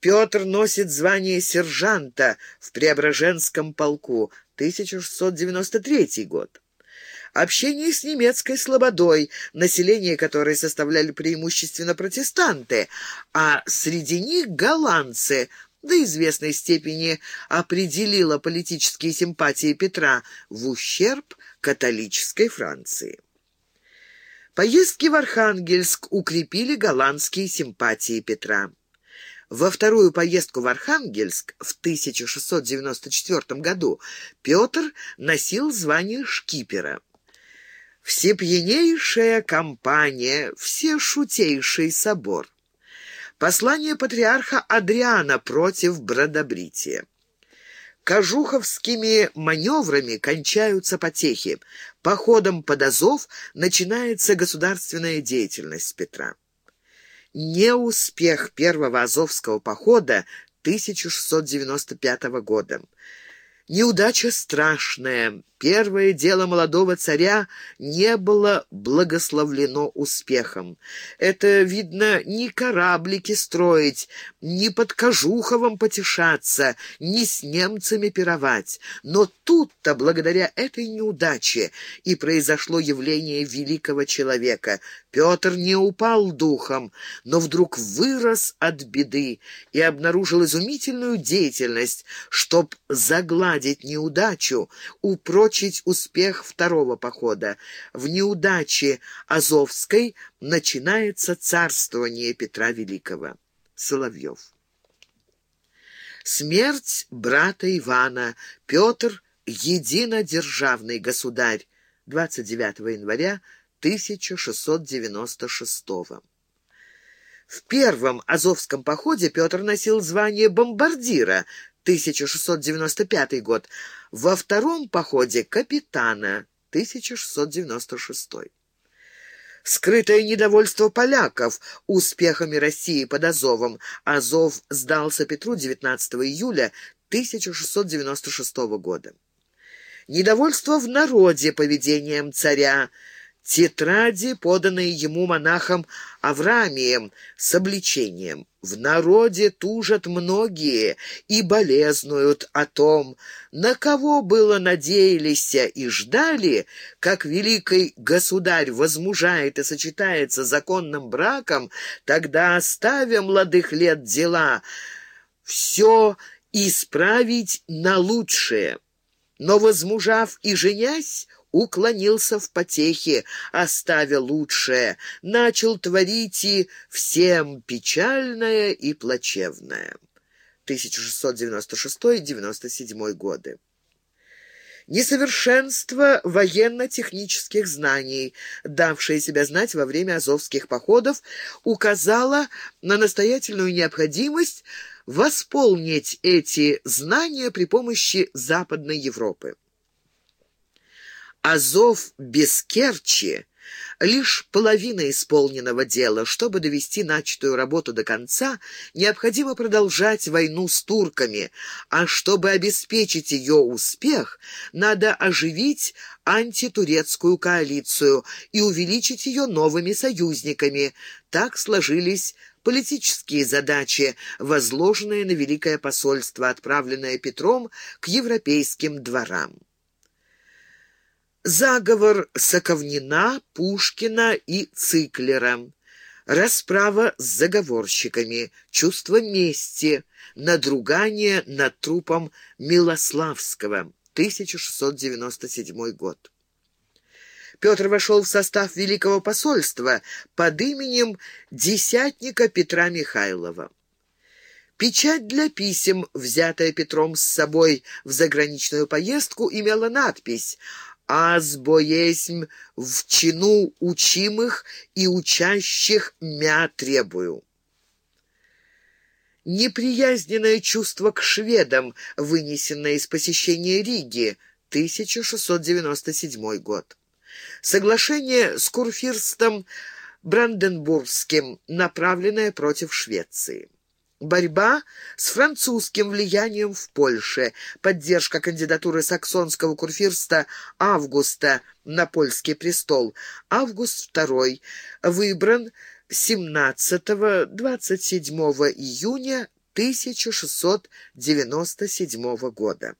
Петр носит звание сержанта в Преображенском полку, 1693 год. Общение с немецкой слободой, население которой составляли преимущественно протестанты, а среди них голландцы, до известной степени определило политические симпатии Петра в ущерб католической Франции. Поездки в Архангельск укрепили голландские симпатии Петра. Во вторую поездку в Архангельск в 1694 году Петр носил звание шкипера. Всепьянейшая компания, все шутейший собор. Послание патриарха Адриана против бродобрития. Кожуховскими маневрами кончаются потехи. Походом под Азов начинается государственная деятельность Петра. Неуспех первого Азовского похода 1695 года. Неудача страшная. Первое дело молодого царя не было благословлено успехом. Это, видно, ни кораблики строить, ни под Кожуховым потешаться, ни с немцами пировать. Но тут-то, благодаря этой неудаче, и произошло явление великого человека. Петр не упал духом, но вдруг вырос от беды и обнаружил изумительную деятельность, чтоб загладить неудачу, упрочить упрочить успех второго похода. В неудаче Азовской начинается царствование Петра Великого. Соловьев. Смерть брата Ивана. Петр – единодержавный государь. 29 января 1696 В первом Азовском походе Петр носил звание бомбардира, 1695 год, во втором походе капитана 1696. Скрытое недовольство поляков успехами России под Азовом. Азов сдался Петру 19 июля 1696 года. Недовольство в народе поведением царя – тетради, поданные ему монахом Авраамием с обличением. В народе тужат многие и болезнуют о том, на кого было надеялись и ждали, как великий государь возмужает и сочетается законным браком, тогда, оставя молодых лет дела, все исправить на лучшее. Но, возмужав и женясь, уклонился в потехе, оставя лучшее, начал творить и всем печальное и плачевное. 1696-97 годы. Несовершенство военно-технических знаний, давшее себя знать во время азовских походов, указало на настоятельную необходимость восполнить эти знания при помощи Западной Европы. Азов без Керчи — лишь половина исполненного дела. Чтобы довести начатую работу до конца, необходимо продолжать войну с турками, а чтобы обеспечить ее успех, надо оживить антитурецкую коалицию и увеличить ее новыми союзниками. Так сложились политические задачи, возложенные на Великое посольство, отправленное Петром к европейским дворам. Заговор Соковнина, Пушкина и Циклера. Расправа с заговорщиками, чувство мести, надругание над трупом Милославского, 1697 год. Петр вошел в состав Великого посольства под именем десятника Петра Михайлова. Печать для писем, взятая Петром с собой в заграничную поездку, имела надпись азбо есмь в чину учимых и учащих мя требую. Неприязненное чувство к шведам, вынесенное из посещения Риги, 1697 год. Соглашение с Курфирстом Бранденбургским, направленное против Швеции. Борьба с французским влиянием в Польше, поддержка кандидатуры саксонского курфирста Августа на польский престол. Август II выбран 17-27 июня 1697 года.